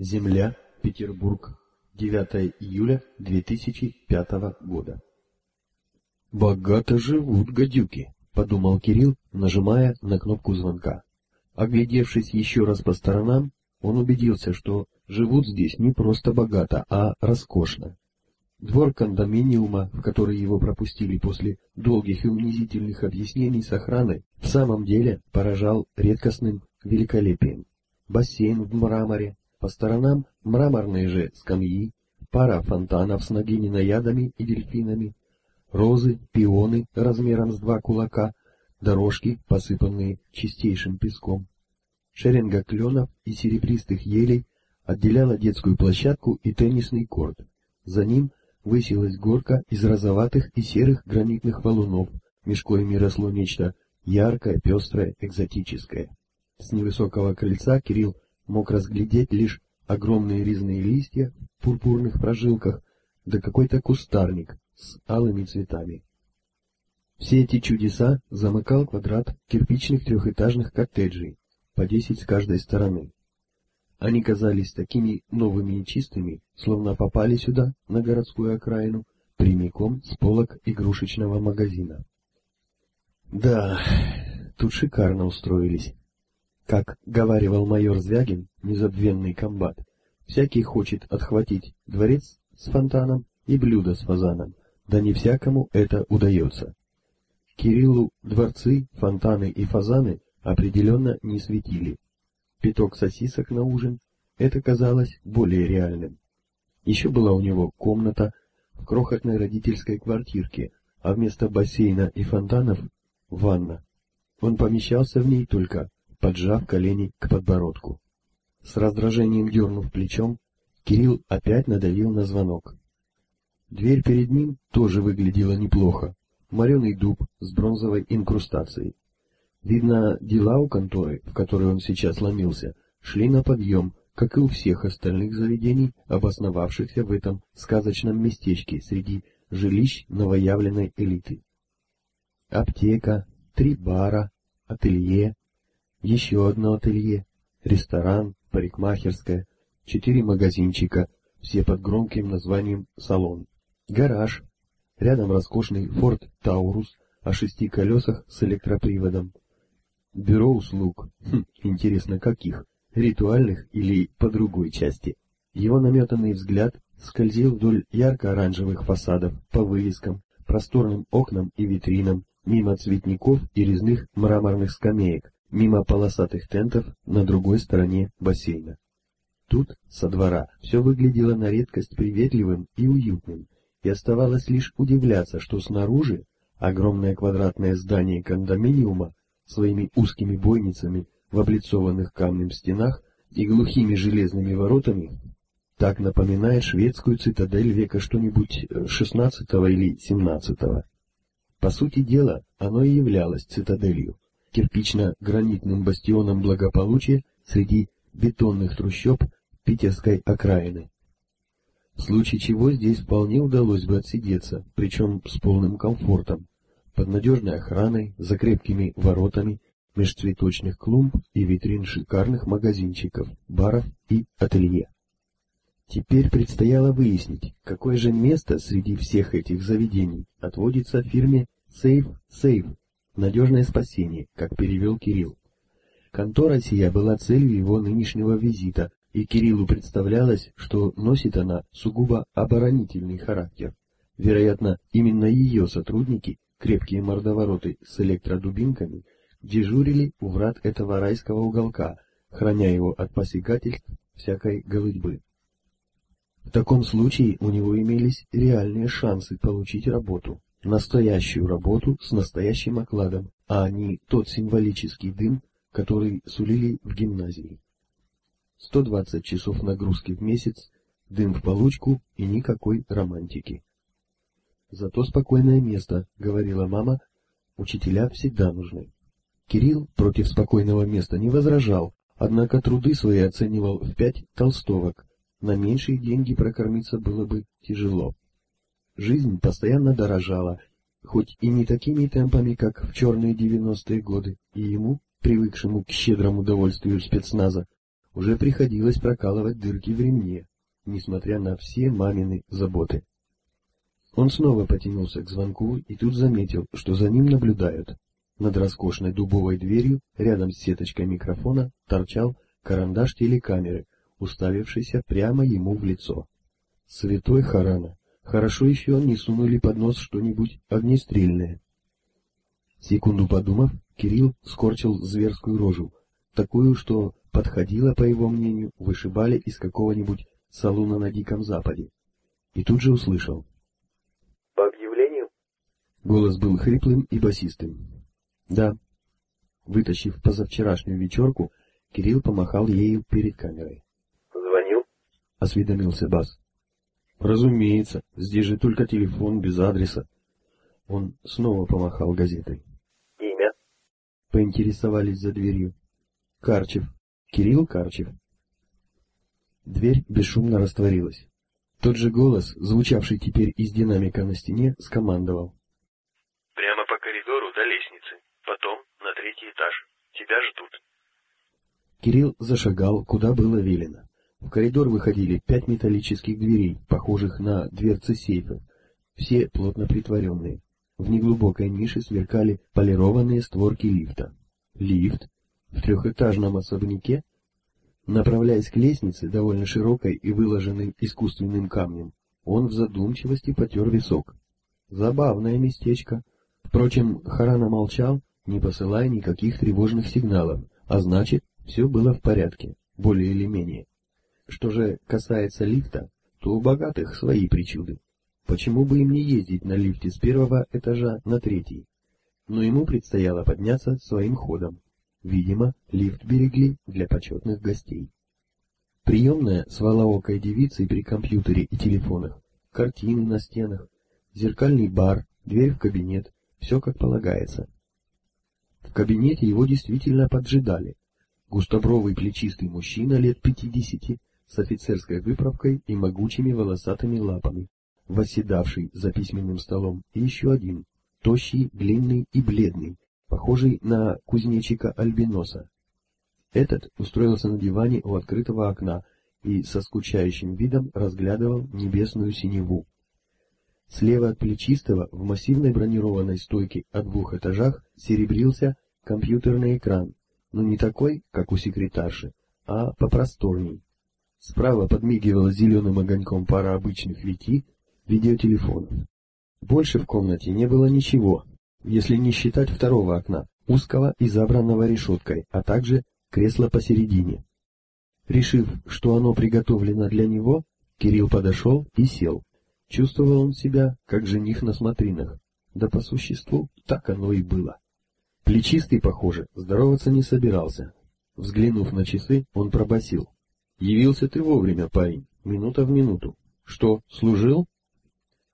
Земля, Петербург, 9 июля 2005 года. «Богато живут гадюки», — подумал Кирилл, нажимая на кнопку звонка. Оглядевшись еще раз по сторонам, он убедился, что живут здесь не просто богато, а роскошно. Двор кондоминиума, в который его пропустили после долгих и унизительных объяснений с охраной, в самом деле поражал редкостным великолепием. Бассейн в мраморе, по сторонам мраморные же скамьи, пара фонтанов с ногининноядами и дельфинами, розы, пионы размером с два кулака, дорожки, посыпанные чистейшим песком. Шеренга кленов и серебристых елей отделяла детскую площадку и теннисный корт. За ним высилась горка из розоватых и серых гранитных валунов, меж коими росло нечто яркое, пестрое, экзотическое. С невысокого крыльца Кирилл мог разглядеть лишь огромные резные листья в пурпурных прожилках, да какой-то кустарник с алыми цветами. Все эти чудеса замыкал квадрат кирпичных трехэтажных коттеджей, по десять с каждой стороны. Они казались такими новыми и чистыми, словно попали сюда, на городскую окраину, прямиком с полок игрушечного магазина. Да, тут шикарно устроились. Как говаривал майор Звягин, незабвенный комбат, всякий хочет отхватить дворец с фонтаном и блюдо с фазаном, да не всякому это удается. Кириллу дворцы, фонтаны и фазаны определенно не светили. Пяток сосисок на ужин — это казалось более реальным. Еще была у него комната в крохотной родительской квартирке, а вместо бассейна и фонтанов — ванна. Он помещался в ней только поджав колени к подбородку. С раздражением дернув плечом, Кирилл опять надавил на звонок. Дверь перед ним тоже выглядела неплохо. Мореный дуб с бронзовой инкрустацией. Видно, дела у конторы, в которой он сейчас ломился, шли на подъем, как и у всех остальных заведений, обосновавшихся в этом сказочном местечке среди жилищ новоявленной элиты. Аптека, три бара, ателье, еще одно ателье, ресторан, парикмахерская, четыре магазинчика, все под громким названием «Салон», гараж, рядом роскошный Ford Таурус о шести колесах с электроприводом, бюро услуг, хм, интересно каких, ритуальных или по другой части. Его наметанный взгляд скользил вдоль ярко-оранжевых фасадов, по вывескам, просторным окнам и витринам, мимо цветников и резных мраморных скамеек, мимо полосатых тентов на другой стороне бассейна. Тут, со двора, все выглядело на редкость приветливым и уютным, и оставалось лишь удивляться, что снаружи огромное квадратное здание кондоминиума своими узкими бойницами в облицованных камнем стенах и глухими железными воротами так напоминает шведскую цитадель века что-нибудь XVI или XVII. По сути дела, оно и являлось цитаделью, кирпично-гранитным бастионом благополучия среди бетонных трущоб питерской окраины. В случае чего здесь вполне удалось бы отсидеться, причем с полным комфортом, под надежной охраной, за крепкими воротами, меж цветочных клумб и витрин шикарных магазинчиков, баров и ателье. Теперь предстояло выяснить, какое же место среди всех этих заведений отводится фирме Safe Safe «Надежное спасение», как перевел Кирилл. Контора сия была целью его нынешнего визита, и Кириллу представлялось, что носит она сугубо оборонительный характер. Вероятно, именно ее сотрудники, крепкие мордовороты с электродубинками, дежурили у врат этого райского уголка, храня его от посягательств всякой голытьбы. В таком случае у него имелись реальные шансы получить работу настоящую работу с настоящим окладом, а не тот символический дым, который сулили в гимназии. 120 часов нагрузки в месяц, дым в получку и никакой романтики. Зато спокойное место, говорила мама, учителя всегда нужны. Кирилл против спокойного места не возражал, однако труды свои оценивал в пять толстовок, на меньшие деньги прокормиться было бы тяжело. Жизнь постоянно дорожала, хоть и не такими темпами, как в черные девяностые годы, и ему, привыкшему к щедрому удовольствию спецназа, уже приходилось прокалывать дырки в ремне, несмотря на все мамины заботы. Он снова потянулся к звонку и тут заметил, что за ним наблюдают. Над роскошной дубовой дверью, рядом с сеточкой микрофона, торчал карандаш телекамеры, уставившийся прямо ему в лицо. Святой Харана! Хорошо еще не сунули под нос что-нибудь огнестрельное. Секунду подумав, Кирилл скорчил зверскую рожу, такую, что подходила, по его мнению, вышибали из какого-нибудь салуна на Диком Западе. И тут же услышал. «По объявлению?» Голос был хриплым и басистым. Да. Вытащив позавчерашнюю вечерку, Кирилл помахал ею перед камерой. Звонил? Осведомился Бас. Разумеется, здесь же только телефон без адреса. Он снова помахал газетой. Имя? Поинтересовались за дверью. Карчев. Кирилл Карчев. Дверь бесшумно растворилась. Тот же голос, звучавший теперь из динамика на стене, скомандовал. Прямо по коридору до лестницы. Потом на третий этаж. Тебя ждут. Кирилл зашагал, куда было велено. В коридор выходили пять металлических дверей, похожих на дверцы сейфа, все плотно притворенные. В неглубокой нише сверкали полированные створки лифта. Лифт? В трехэтажном особняке? Направляясь к лестнице, довольно широкой и выложенной искусственным камнем, он в задумчивости потер висок. Забавное местечко. Впрочем, Харана молчал, не посылая никаких тревожных сигналов, а значит, все было в порядке, более или менее. Что же касается лифта, то у богатых свои причуды. Почему бы им не ездить на лифте с первого этажа на третий? Но ему предстояло подняться своим ходом. Видимо, лифт берегли для почетных гостей. Приемная с волоокой девицей при компьютере и телефонах, картины на стенах, зеркальный бар, дверь в кабинет, все как полагается. В кабинете его действительно поджидали. Густобровый плечистый мужчина лет пятидесяти, с офицерской выправкой и могучими волосатыми лапами, восседавший за письменным столом, и еще один, тощий, длинный и бледный, похожий на кузнечика альбиноса. Этот устроился на диване у открытого окна и со скучающим видом разглядывал небесную синеву. Слева от плечистого в массивной бронированной стойке о двух этажах серебрился компьютерный экран, но не такой, как у секретарши, а попросторней. Справа подмигивала зеленым огоньком пара обычных вити видеотелефонов. Больше в комнате не было ничего, если не считать второго окна, узкого и забранного решеткой, а также кресла посередине. Решив, что оно приготовлено для него, Кирилл подошел и сел. Чувствовал он себя, как жених на смотринах. Да по существу так оно и было. Плечистый, похоже, здороваться не собирался. Взглянув на часы, он пробасил: «Явился ты вовремя, парень, минута в минуту. Что, служил?»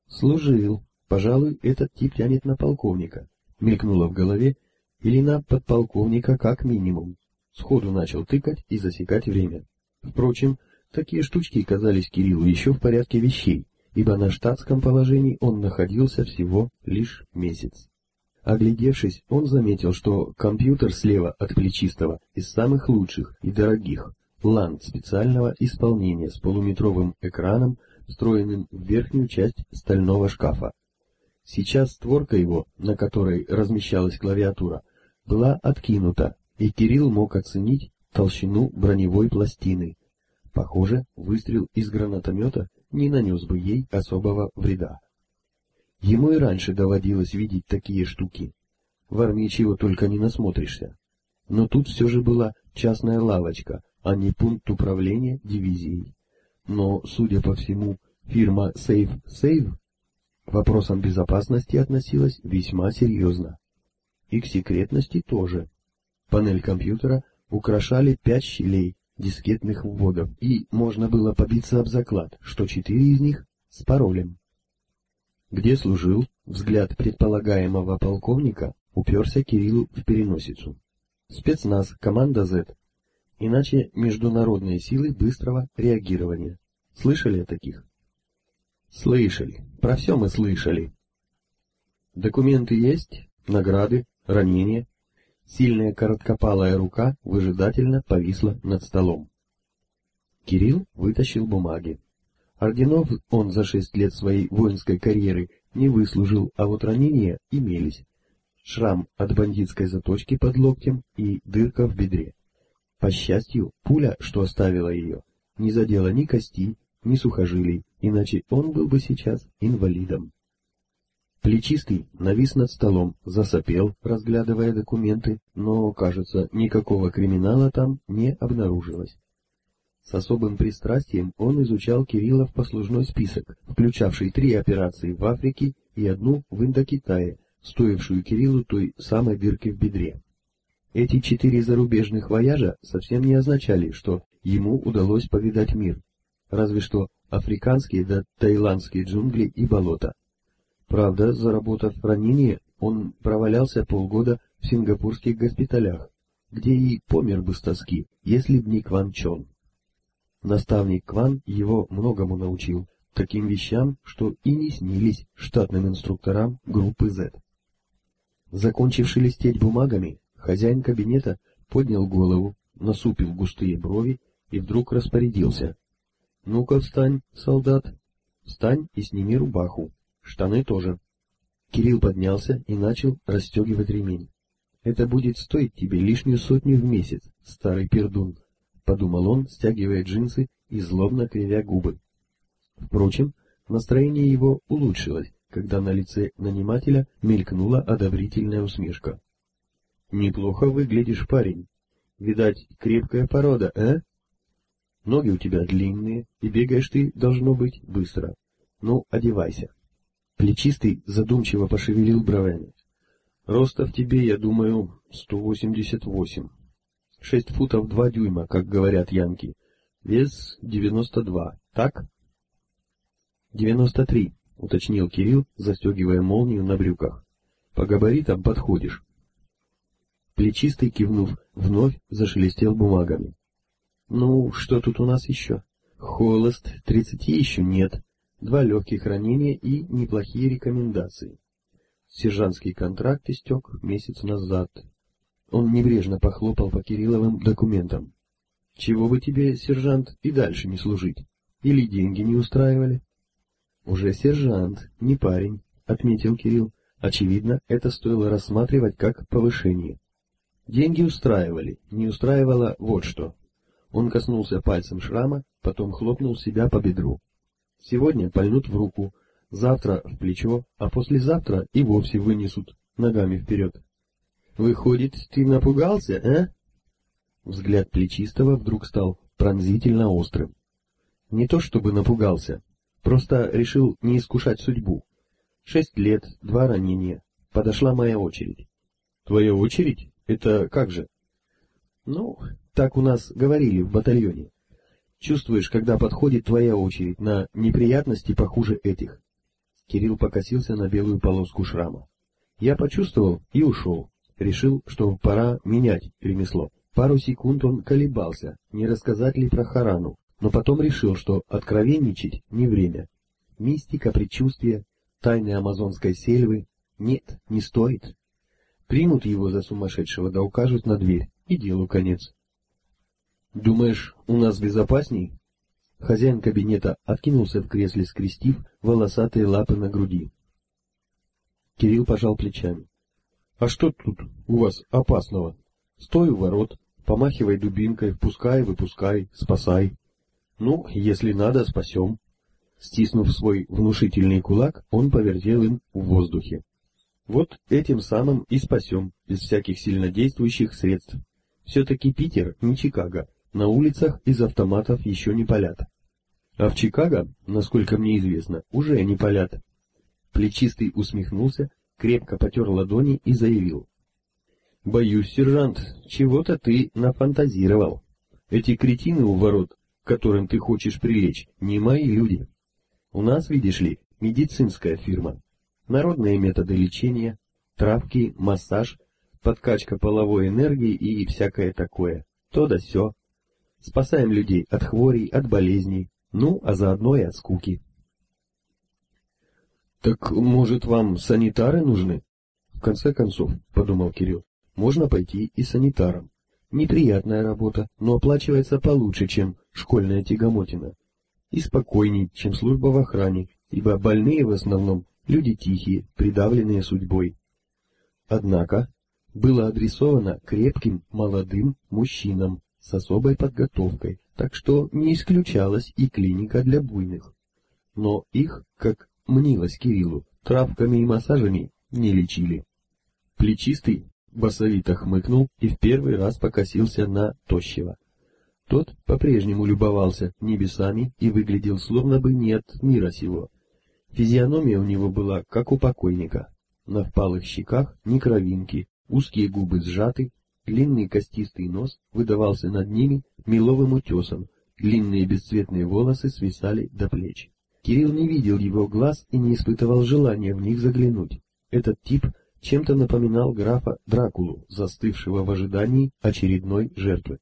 «Служил. Пожалуй, этот тип тянет на полковника», — мелькнуло в голове, или на подполковника как минимум. Сходу начал тыкать и засекать время. Впрочем, такие штучки казались Кириллу еще в порядке вещей ибо на штатском положении он находился всего лишь месяц. Оглядевшись, он заметил, что компьютер слева от плечистого из самых лучших и дорогих, ланд специального исполнения с полуметровым экраном, встроенным в верхнюю часть стального шкафа. Сейчас створка его, на которой размещалась клавиатура, была откинута, и Кирилл мог оценить толщину броневой пластины. Похоже, выстрел из гранатомета не нанес бы ей особого вреда. Ему и раньше доводилось видеть такие штуки. В армии чего только не насмотришься. Но тут все же была частная лавочка, а не пункт управления дивизией. Но, судя по всему, фирма Safe Save вопросам безопасности относилась весьма серьезно. И к секретности тоже. Панель компьютера украшали пять щелей, дискетных вводов, и можно было побиться об заклад, что четыре из них с паролем. Где служил, взгляд предполагаемого полковника уперся Кириллу в переносицу. Спецназ, команда Z. Иначе международные силы быстрого реагирования. Слышали о таких? Слышали. Про все мы слышали. Документы есть, награды, ранения, Сильная короткопалая рука выжидательно повисла над столом. Кирилл вытащил бумаги. Орденов он за шесть лет своей воинской карьеры не выслужил, а вот ранения имелись. Шрам от бандитской заточки под локтем и дырка в бедре. По счастью, пуля, что оставила ее, не задела ни кости, ни сухожилий, иначе он был бы сейчас инвалидом. Плечистый навис над столом, засопел, разглядывая документы, но, кажется, никакого криминала там не обнаружилось. С особым пристрастием он изучал Кириллов послужной список, включавший три операции в Африке и одну в Индокитае, стоившую Кириллу той самой дырки в бедре. Эти четыре зарубежных вояжа совсем не означали, что ему удалось повидать мир, разве что африканские да таиландские джунгли и болота. Правда, заработав ранение, он провалялся полгода в сингапурских госпиталях, где и помер бы с тоски, если б не Кван Чон. Наставник Кван его многому научил, таким вещам, что и не снились штатным инструкторам группы Z. Закончив шелестеть бумагами, хозяин кабинета поднял голову, насупил густые брови и вдруг распорядился. — Ну-ка встань, солдат, встань и сними рубаху. Штаны тоже. Кирилл поднялся и начал расстегивать ремень. Это будет стоить тебе лишнюю сотню в месяц, старый пердун, подумал он, стягивая джинсы и злобно кривя губы. Впрочем, настроение его улучшилось, когда на лице нанимателя мелькнула одобрительная усмешка. Неплохо выглядишь, парень. Видать, крепкая порода, э? Ноги у тебя длинные, и бегаешь ты, должно быть, быстро. Ну, одевайся. Плечистый задумчиво пошевелил бровями. Роста в тебе, я думаю, сто восемьдесят восемь. Шесть футов два дюйма, как говорят янки. Вес девяносто два, так? Девяносто три, уточнил Кирилл, застегивая молнию на брюках. По габаритам подходишь. Плечистый, кивнув, вновь зашелестел бумагами. Ну, что тут у нас еще? Холост, тридцати еще нет два легких ранения и неплохие рекомендации. Сержантский контракт истек месяц назад. Он небрежно похлопал по Кирилловым документам. Чего бы тебе, сержант, и дальше не служить? Или деньги не устраивали? Уже сержант, не парень, отметил Кирилл. Очевидно, это стоило рассматривать как повышение. Деньги устраивали, не устраивало вот что. Он коснулся пальцем шрама, потом хлопнул себя по бедру. Сегодня пальнут в руку, завтра в плечо, а послезавтра и вовсе вынесут ногами вперед. Выходит, ты напугался, а? Взгляд плечистого вдруг стал пронзительно острым. Не то чтобы напугался, просто решил не искушать судьбу. Шесть лет, два ранения. Подошла моя очередь. Твоя очередь? Это как же? Ну, так у нас говорили в батальоне. Чувствуешь, когда подходит твоя очередь на неприятности похуже этих. Кирилл покосился на белую полоску шрама. Я почувствовал и ушел. Решил, что пора менять ремесло. Пару секунд он колебался, не рассказать ли про Харану, но потом решил, что откровенничать не время. Мистика, предчувствие, тайны амазонской сельвы. Нет, не стоит. Примут его за сумасшедшего да укажут на дверь, и делу конец. «Думаешь, у нас безопасней?» Хозяин кабинета откинулся в кресле, скрестив волосатые лапы на груди. Кирилл пожал плечами. «А что тут у вас опасного? Стой у ворот, помахивай дубинкой, впускай, выпускай, спасай. Ну, если надо, спасем». Стиснув свой внушительный кулак, он повертел им в воздухе. «Вот этим самым и спасем, без всяких сильнодействующих средств. Все-таки Питер не Чикаго, на улицах из автоматов еще не палят. А в Чикаго, насколько мне известно, уже не палят. Плечистый усмехнулся, крепко потер ладони и заявил. «Боюсь, сержант, чего-то ты нафантазировал. Эти кретины у ворот, которым ты хочешь прилечь, не мои люди. У нас, видишь ли, медицинская фирма. Народные методы лечения, травки, массаж, подкачка половой энергии и всякое такое. То да сё. Спасаем людей от хворей, от болезней, ну, а заодно и от скуки. Так, может, вам санитары нужны? В конце концов, подумал Кирилл, можно пойти и санитаром. Неприятная работа, но оплачивается получше, чем школьная тягомотина. И спокойней, чем служба в охране, ибо больные в основном люди тихие, придавленные судьбой. Однако было адресовано крепким молодым мужчинам с особой подготовкой, так что не исключалась и клиника для буйных. Но их, как мнилось Кириллу, травками и массажами не лечили. Плечистый басовито хмыкнул и в первый раз покосился на тощего. Тот по-прежнему любовался небесами и выглядел словно бы нет мира сего. Физиономия у него была, как у покойника. На впалых щеках ни кровинки, узкие губы сжаты, длинный костистый нос выдавался над ними меловым утесом, длинные бесцветные волосы свисали до плеч. Кирилл не видел его глаз и не испытывал желания в них заглянуть. Этот тип чем-то напоминал графа Дракулу, застывшего в ожидании очередной жертвы.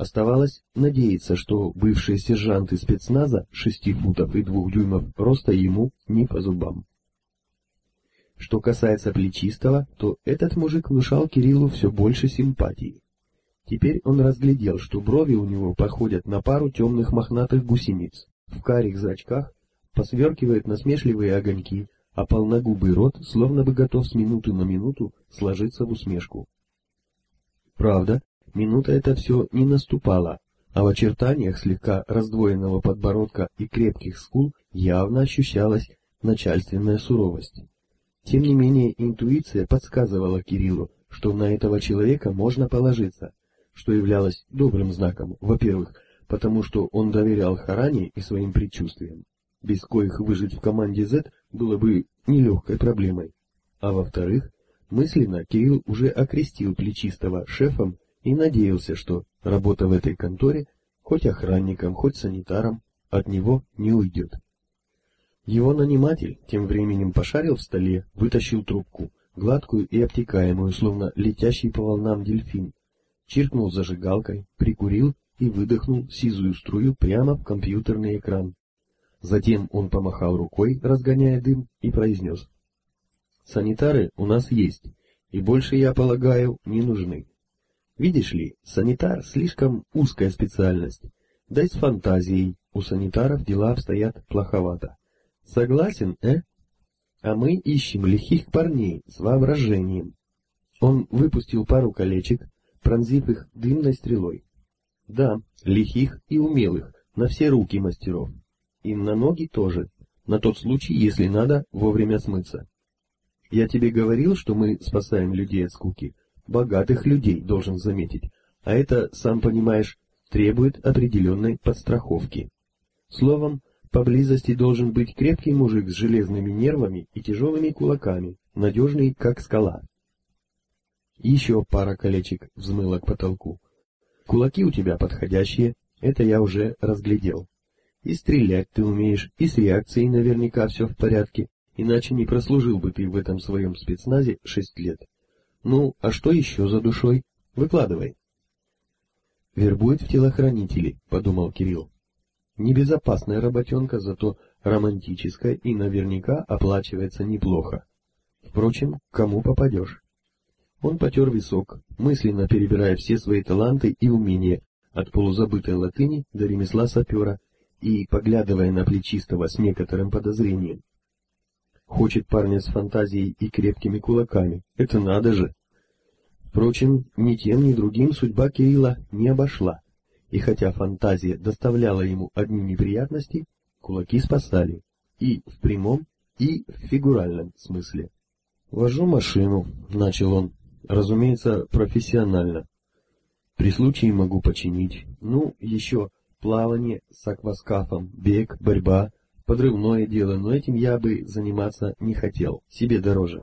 Оставалось надеяться, что бывшие сержанты спецназа шести футов и двух дюймов роста ему не по зубам. Что касается Плечистого, то этот мужик внушал Кириллу все больше симпатии. Теперь он разглядел, что брови у него походят на пару темных мохнатых гусениц. В карих зрачках посверкивают насмешливые огоньки, а полногубый рот словно бы готов с минуты на минуту сложиться в усмешку. Правда, минута эта все не наступала, а в очертаниях слегка раздвоенного подбородка и крепких скул явно ощущалась начальственная суровость. Тем не менее, интуиция подсказывала Кириллу, что на этого человека можно положиться, что являлось добрым знаком, во-первых, потому что он доверял Харане и своим предчувствиям, без коих выжить в команде Z было бы нелегкой проблемой, а во-вторых, мысленно Кирилл уже окрестил Плечистого шефом и надеялся, что работа в этой конторе, хоть охранником, хоть санитаром, от него не уйдет. Его наниматель тем временем пошарил в столе, вытащил трубку, гладкую и обтекаемую, словно летящий по волнам дельфин, чиркнул зажигалкой, прикурил и выдохнул сизую струю прямо в компьютерный экран. Затем он помахал рукой, разгоняя дым, и произнес. «Санитары у нас есть, и больше, я полагаю, не нужны. Видишь ли, санитар слишком узкая специальность, да и с фантазией у санитаров дела обстоят плоховато. Согласен, э? А мы ищем лихих парней с воображением. Он выпустил пару колечек, пронзив их дымной стрелой. Да, лихих и умелых, на все руки мастеров. И на ноги тоже, на тот случай, если надо вовремя смыться. Я тебе говорил, что мы спасаем людей от скуки. Богатых людей, должен заметить. А это, сам понимаешь, требует определенной подстраховки. Словом, Поблизости должен быть крепкий мужик с железными нервами и тяжелыми кулаками, надежный, как скала. Еще пара колечек взмыла к потолку. Кулаки у тебя подходящие, это я уже разглядел. И стрелять ты умеешь, и с реакцией наверняка все в порядке, иначе не прослужил бы ты в этом своем спецназе шесть лет. Ну, а что еще за душой? Выкладывай. Вербует в телохранители, подумал Кирилл. Небезопасная работенка, зато романтическая и наверняка оплачивается неплохо. Впрочем, кому попадешь? Он потер висок, мысленно перебирая все свои таланты и умения, от полузабытой латыни до ремесла сапера, и поглядывая на плечистого с некоторым подозрением. Хочет парня с фантазией и крепкими кулаками, это надо же! Впрочем, ни тем, ни другим судьба Кирилла не обошла и хотя фантазия доставляла ему одни неприятности, кулаки спасали и в прямом, и в фигуральном смысле. «Вожу машину», — начал он, — «разумеется, профессионально. При случае могу починить. Ну, еще плавание с акваскафом, бег, борьба, подрывное дело, но этим я бы заниматься не хотел, себе дороже.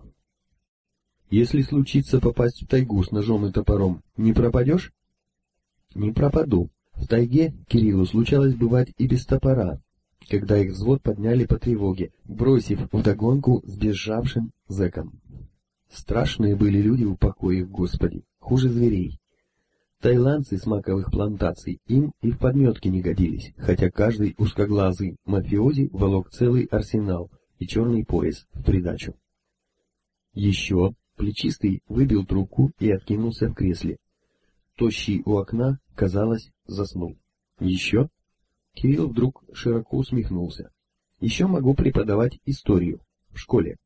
Если случится попасть в тайгу с ножом и топором, не пропадешь? Не пропаду, в тайге Кириллу случалось бывать и без топора, когда их взвод подняли по тревоге, бросив вдогонку с бежавшим зэком. Страшные были люди у покоя Господи, хуже зверей. Тайландцы с маковых плантаций им и в подметке не годились, хотя каждый узкоглазый мафиози волок целый арсенал и черный пояс в придачу. Еще плечистый выбил трубку и откинулся в кресле. тощий у окна, казалось, заснул. Еще? Кирилл вдруг широко усмехнулся. Еще могу преподавать историю в школе.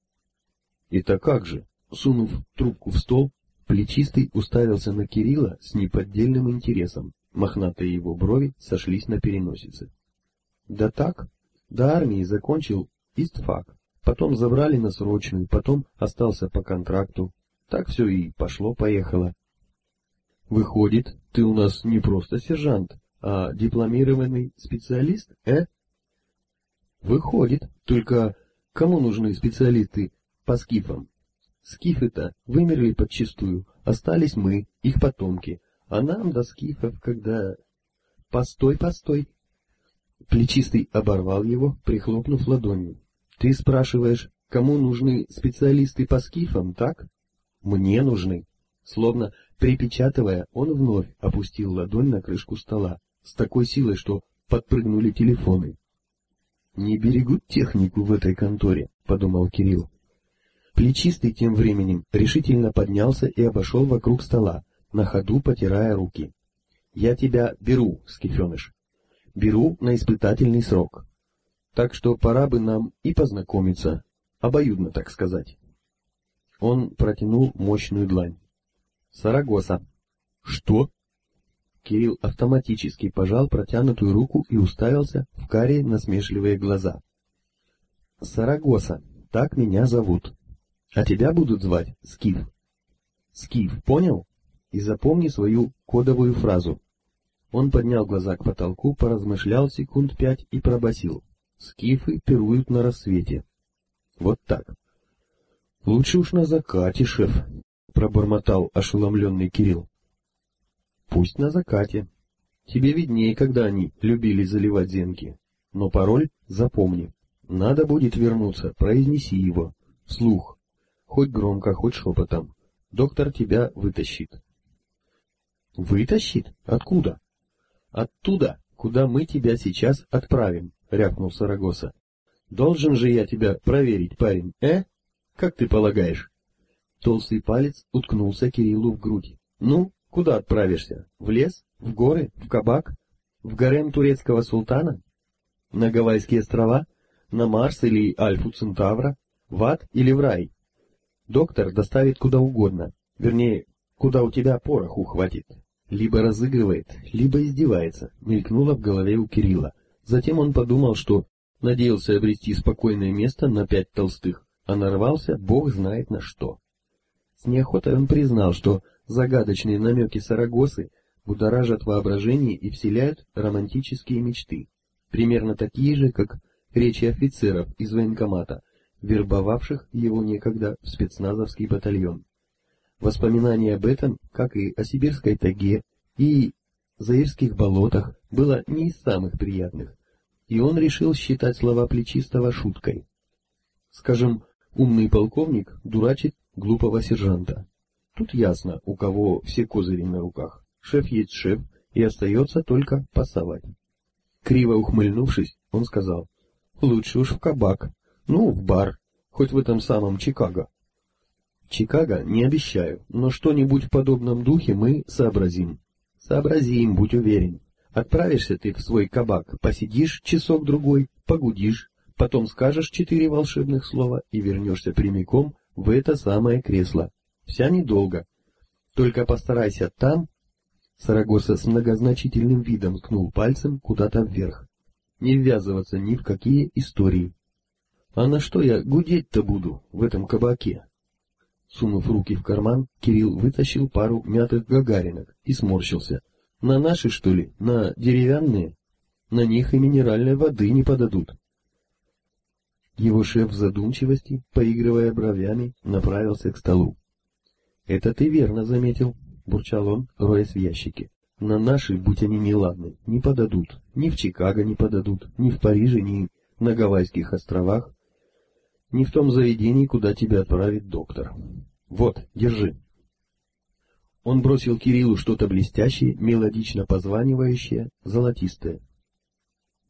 Это как же? Сунув трубку в стол, плечистый уставился на Кирилла с неподдельным интересом. Мохнатые его брови сошлись на переносице. Да так, до армии закончил истфак, потом забрали на срочную, потом остался по контракту. Так все и пошло-поехало. Выходит, ты у нас не просто сержант, а дипломированный специалист, э? Выходит, только кому нужны специалисты по скифам? Скифы-то вымерли подчистую, остались мы, их потомки, а нам до скифов, когда... Постой, постой. Плечистый оборвал его, прихлопнув ладонью. Ты спрашиваешь, кому нужны специалисты по скифам, так? Мне нужны. Словно припечатывая, он вновь опустил ладонь на крышку стола с такой силой, что подпрыгнули телефоны. «Не берегут технику в этой конторе», — подумал Кирилл. Плечистый тем временем решительно поднялся и обошел вокруг стола, на ходу потирая руки. «Я тебя беру, Скифеныш. Беру на испытательный срок. Так что пора бы нам и познакомиться, обоюдно, так сказать». Он протянул мощную длань. «Сарагоса». «Что?» Кирилл автоматически пожал протянутую руку и уставился в карие насмешливые глаза. «Сарагоса, так меня зовут. А тебя будут звать Скиф. Скиф, понял? И запомни свою кодовую фразу». Он поднял глаза к потолку, поразмышлял секунд пять и пробасил: «Скифы пируют на рассвете». Вот так. «Лучше уж на закате, шеф», — пробормотал ошеломленный Кирилл. Пусть на закате. Тебе виднее, когда они любили заливать зенки. Но пароль запомни. Надо будет вернуться, произнеси его. Вслух. Хоть громко, хоть шепотом. Доктор тебя вытащит. Вытащит? Откуда? Оттуда, куда мы тебя сейчас отправим, рявкнул Сарагоса. Должен же я тебя проверить, парень, э? Как ты полагаешь? Толстый палец уткнулся Кириллу в грудь. Ну, Куда отправишься? В лес? В горы? В кабак? В гарем турецкого султана? На Гавайские острова? На Марс или Альфу Центавра? В ад или в рай? Доктор доставит куда угодно. Вернее, куда у тебя пороху хватит. Либо разыгрывает, либо издевается, мелькнуло в голове у Кирилла. Затем он подумал, что надеялся обрести спокойное место на пять толстых, а нарвался бог знает на что. С неохотой он признал, что Загадочные намеки Сарагосы будоражат воображение и вселяют романтические мечты, примерно такие же, как речи офицеров из военкомата, вербовавших его некогда в спецназовский батальон. Воспоминание об этом, как и о сибирской тайге и заирских болотах, было не из самых приятных, и он решил считать слова Плечистого шуткой. Скажем, умный полковник дурачит глупого сержанта. Тут ясно, у кого все козыри на руках. Шеф есть шеф, и остается только пасовать. Криво ухмыльнувшись, он сказал, лучше уж в кабак, ну, в бар, хоть в этом самом Чикаго. Чикаго не обещаю, но что-нибудь в подобном духе мы сообразим. Сообразим, будь уверен. Отправишься ты в свой кабак, посидишь часок-другой, погудишь, потом скажешь четыре волшебных слова и вернешься прямиком в это самое кресло, Вся недолго. Только постарайся там... Сарагоса с многозначительным видом ткнул пальцем куда-то вверх. Не ввязываться ни в какие истории. А на что я гудеть-то буду в этом кабаке? Сунув руки в карман, Кирилл вытащил пару мятых гагаринок и сморщился. На наши, что ли? На деревянные? На них и минеральной воды не подадут. Его шеф в задумчивости, поигрывая бровями, направился к столу. «Это ты верно заметил», — бурчал он, роясь в ящике. «На наши, будь они неладны, не подадут. Ни в Чикаго не подадут, ни в Париже, ни на Гавайских островах, ни в том заведении, куда тебя отправит доктор. Вот, держи». Он бросил Кириллу что-то блестящее, мелодично позванивающее, золотистое.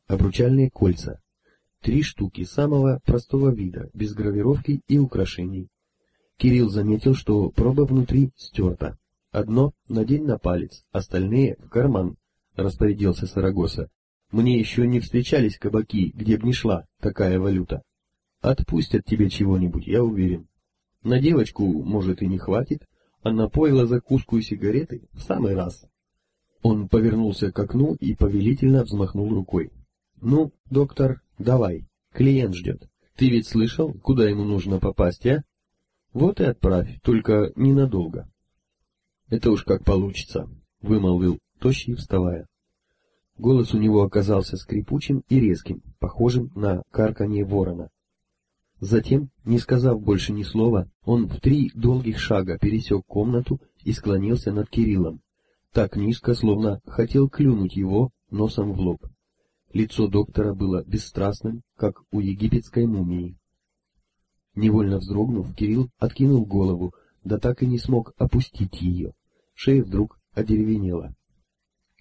Обручальные кольца. Три штуки самого простого вида, без гравировки и украшений. Кирилл заметил, что проба внутри стерта. Одно надень на палец, остальные в карман, распорядился Сарагоса. Мне еще не встречались кабаки, где б не шла такая валюта. Отпустят тебе чего-нибудь, я уверен. На девочку, может, и не хватит, а на пойло, закуску и сигареты в самый раз. Он повернулся к окну и повелительно взмахнул рукой. Ну, доктор, давай, клиент ждет. Ты ведь слышал, куда ему нужно попасть, а? Вот и отправь, только ненадолго. Это уж как получится, вымолвил Тощий, вставая. Голос у него оказался скрипучим и резким, похожим на карканье ворона. Затем, не сказав больше ни слова, он в три долгих шага пересек комнату и склонился над Кириллом, так низко, словно хотел клюнуть его носом в лоб. Лицо доктора было бесстрастным, как у египетской мумии. Невольно вздрогнув, Кирилл откинул голову, да так и не смог опустить ее. Шея вдруг одеревенела.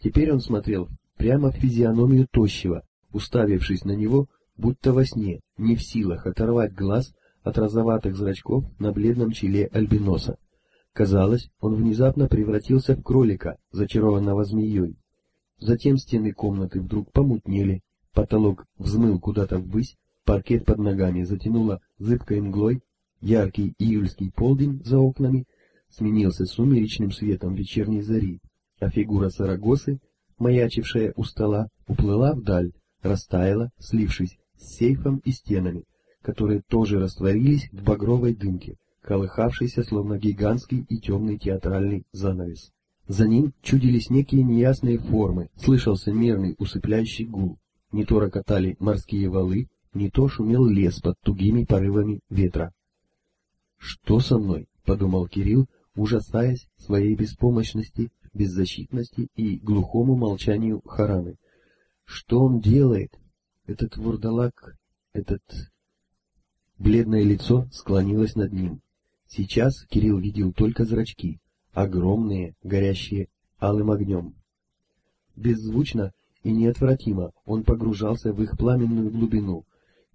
Теперь он смотрел прямо в физиономию тощего, уставившись на него, будто во сне, не в силах оторвать глаз от розоватых зрачков на бледном челе альбиноса. Казалось, он внезапно превратился в кролика, зачарованного змеей. Затем стены комнаты вдруг помутнели, потолок взмыл куда-то ввысь, паркет под ногами затянуло зыбкой мглой, яркий июльский полдень за окнами сменился сумеречным светом вечерней зари, а фигура Сарагосы, маячившая у стола, уплыла вдаль, растаяла, слившись сейфом и стенами, которые тоже растворились в багровой дымке, колыхавшейся словно гигантский и темный театральный занавес. За ним чудились некие неясные формы, слышался мерный усыпляющий гул. Не то рокотали морские валы, не то шумел лес под тугими порывами ветра. «Что со мной?» — подумал Кирилл, ужасаясь своей беспомощности, беззащитности и глухому молчанию Хараны. «Что он делает? Этот вурдалак, этот...» Бледное лицо склонилось над ним. Сейчас Кирилл видел только зрачки, огромные, горящие алым огнем. Беззвучно и неотвратимо он погружался в их пламенную глубину,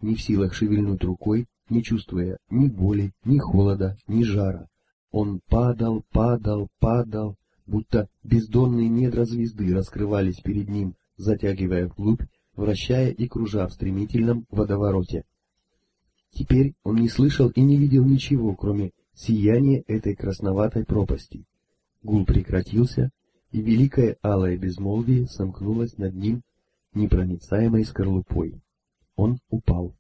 не в силах шевельнуть рукой, не чувствуя ни боли, ни холода, ни жара. Он падал, падал, падал, будто бездонные недра звезды раскрывались перед ним, затягивая вглубь, вращая и кружа в стремительном водовороте. Теперь он не слышал и не видел ничего, кроме сияния этой красноватой пропасти. Гул прекратился, и великое алое безмолвие сомкнулось над ним непроницаемой скорлупой. Он упал.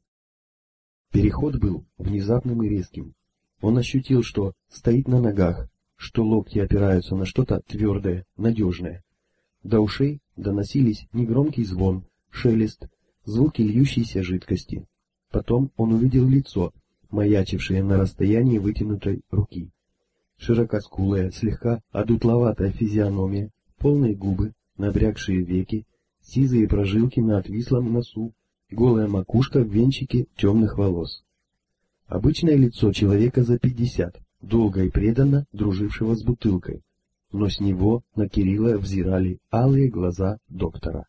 Переход был внезапным и резким. Он ощутил, что стоит на ногах, что локти опираются на что-то твердое, надежное. До ушей доносились негромкий звон, шелест, звуки льющейся жидкости. Потом он увидел лицо, маячившее на расстоянии вытянутой руки. Широкоскулая, слегка одутловатая физиономия, полные губы, набрякшие веки, сизые прожилки на отвислом носу, голая макушка в венчике темных волос. Обычное лицо человека за пятьдесят, долго и преданно дружившего с бутылкой, но с него на Кирилла взирали алые глаза доктора.